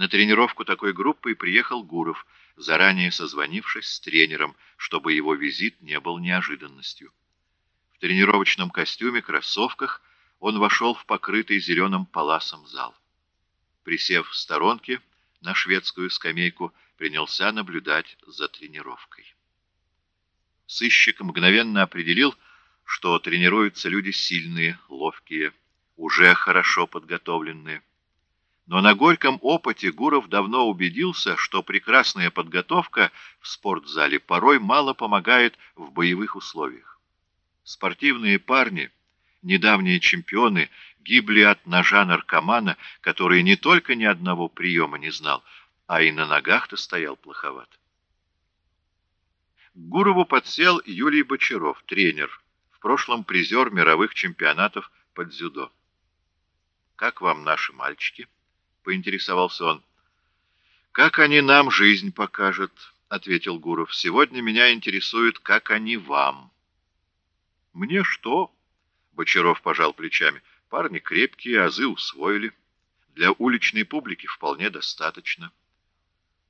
На тренировку такой группы приехал Гуров, заранее созвонившись с тренером, чтобы его визит не был неожиданностью. В тренировочном костюме, кроссовках он вошел в покрытый зеленым паласом зал. Присев в сторонке на шведскую скамейку, принялся наблюдать за тренировкой. Сыщик мгновенно определил, что тренируются люди сильные, ловкие, уже хорошо подготовленные. Но на горьком опыте Гуров давно убедился, что прекрасная подготовка в спортзале порой мало помогает в боевых условиях. Спортивные парни, недавние чемпионы, гибли от ножа наркомана, который не только ни одного приема не знал, а и на ногах-то стоял плоховат. К Гурову подсел Юлий Бочаров, тренер, в прошлом призер мировых чемпионатов по дзюдо. «Как вам наши мальчики?» — поинтересовался он. «Как они нам жизнь покажут», — ответил Гуров. «Сегодня меня интересует, как они вам». «Мне что?» — Бочаров пожал плечами. «Парни крепкие, азы усвоили. Для уличной публики вполне достаточно».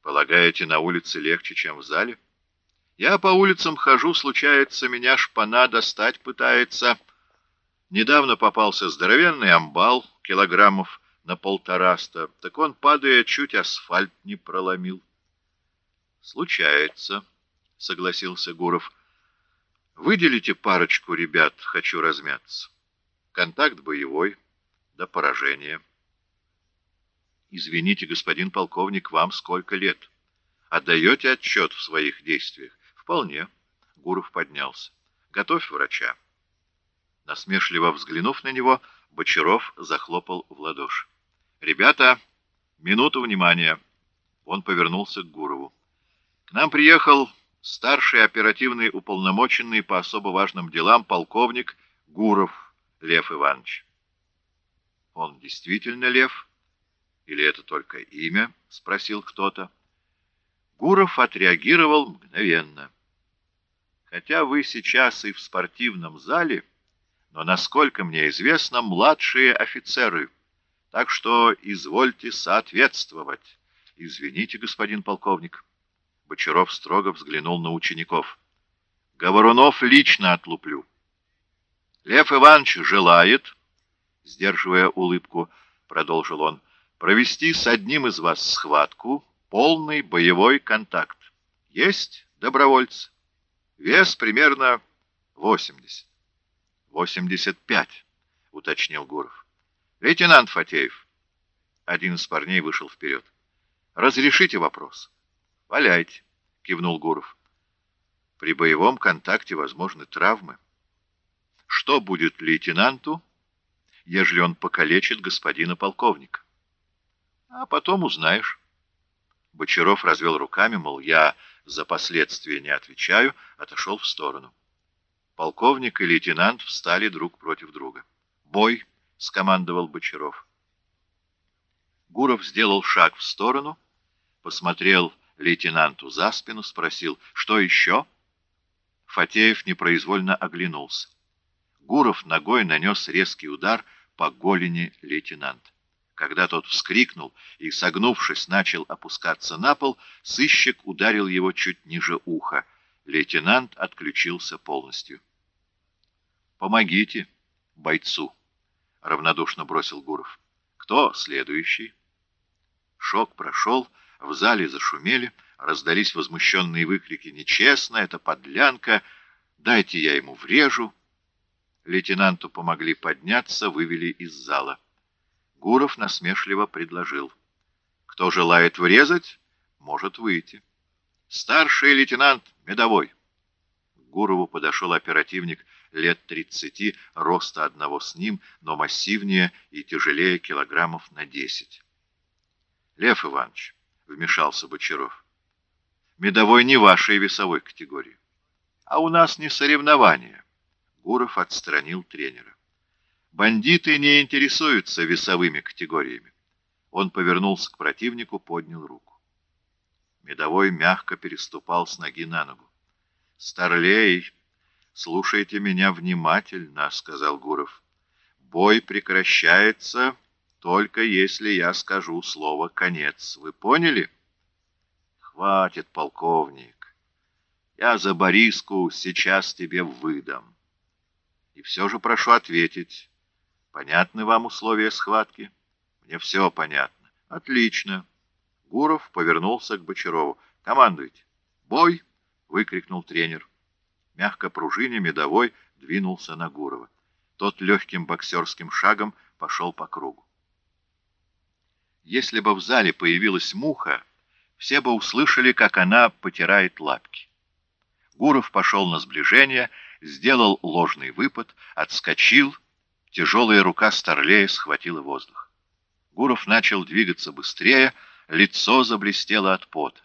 «Полагаете, на улице легче, чем в зале?» «Я по улицам хожу, случается, меня шпана достать пытается». Недавно попался здоровенный амбал, килограммов на полтораста, так он, падая, чуть асфальт не проломил. — Случается, — согласился Гуров. — Выделите парочку ребят, хочу размяться. Контакт боевой, до поражения. — Извините, господин полковник, вам сколько лет? Отдаете отчет в своих действиях? — Вполне. Гуров поднялся. — Готовь врача. Насмешливо взглянув на него, Бочаров захлопал в ладоши. «Ребята, минуту внимания!» Он повернулся к Гурову. «К нам приехал старший оперативный уполномоченный по особо важным делам полковник Гуров Лев Иванович». «Он действительно Лев? Или это только имя?» — спросил кто-то. Гуров отреагировал мгновенно. «Хотя вы сейчас и в спортивном зале, но, насколько мне известно, младшие офицеры — так что извольте соответствовать. Извините, господин полковник. Бочаров строго взглянул на учеников. Говорунов лично отлуплю. Лев Иванович желает, сдерживая улыбку, продолжил он, провести с одним из вас схватку, полный боевой контакт. Есть добровольцы? Вес примерно 80. 85, уточнил Гуров. «Лейтенант Фатеев!» Один из парней вышел вперед. «Разрешите вопрос?» «Валяйте!» — кивнул Гуров. «При боевом контакте возможны травмы. Что будет лейтенанту, ежели он покалечит господина полковника?» «А потом узнаешь». Бочаров развел руками, мол, я за последствия не отвечаю, отошел в сторону. Полковник и лейтенант встали друг против друга. «Бой!» — скомандовал Бочаров. Гуров сделал шаг в сторону, посмотрел лейтенанту за спину, спросил, что еще? Фатеев непроизвольно оглянулся. Гуров ногой нанес резкий удар по голени лейтенанта. Когда тот вскрикнул и, согнувшись, начал опускаться на пол, сыщик ударил его чуть ниже уха. Лейтенант отключился полностью. «Помогите бойцу!» — равнодушно бросил Гуров. «Кто следующий?» Шок прошел, в зале зашумели, раздались возмущенные выкрики «Нечестно! Это подлянка! Дайте я ему врежу!» Лейтенанту помогли подняться, вывели из зала. Гуров насмешливо предложил. «Кто желает врезать, может выйти». «Старший лейтенант Медовой!» Гурову подошел оперативник лет тридцати, роста одного с ним, но массивнее и тяжелее килограммов на десять. Лев Иванович, — вмешался Бочаров, — медовой не вашей весовой категории. А у нас не соревнования. Гуров отстранил тренера. Бандиты не интересуются весовыми категориями. Он повернулся к противнику, поднял руку. Медовой мягко переступал с ноги на ногу. «Старлей!» «Слушайте меня внимательно», — сказал Гуров. «Бой прекращается, только если я скажу слово «конец». Вы поняли? Хватит, полковник. Я за Бориску сейчас тебе выдам. И все же прошу ответить. Понятны вам условия схватки? Мне все понятно. Отлично. Гуров повернулся к Бочарову. «Командуйте!» «Бой!» — выкрикнул тренер. Мягко пружиня медовой двинулся на Гурова. Тот легким боксерским шагом пошел по кругу. Если бы в зале появилась муха, все бы услышали, как она потирает лапки. Гуров пошел на сближение, сделал ложный выпад, отскочил, тяжелая рука Старлея схватила воздух. Гуров начал двигаться быстрее, лицо заблестело от пота.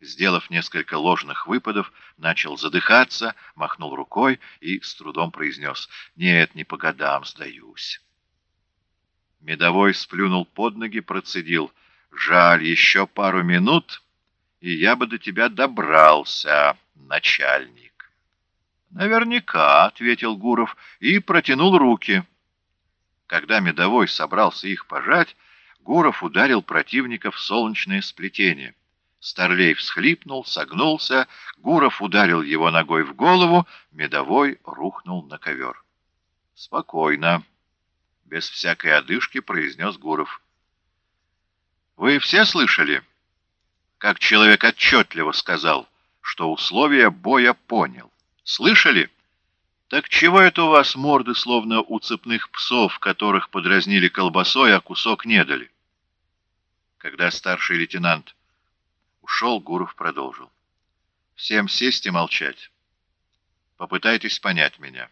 Сделав несколько ложных выпадов, начал задыхаться, махнул рукой и с трудом произнес «Нет, не по годам сдаюсь». Медовой сплюнул под ноги, процедил «Жаль, еще пару минут, и я бы до тебя добрался, начальник». «Наверняка», — ответил Гуров и протянул руки. Когда Медовой собрался их пожать, Гуров ударил противника в солнечное сплетение. Старлей всхлипнул, согнулся, Гуров ударил его ногой в голову, Медовой рухнул на ковер. «Спокойно», — без всякой одышки произнес Гуров. «Вы все слышали?» Как человек отчетливо сказал, что условия боя понял. «Слышали?» «Так чего это у вас морды, словно у цепных псов, которых подразнили колбасой, а кусок не дали?» Когда старший лейтенант ушел, Гуров продолжил. «Всем сесть и молчать. Попытайтесь понять меня».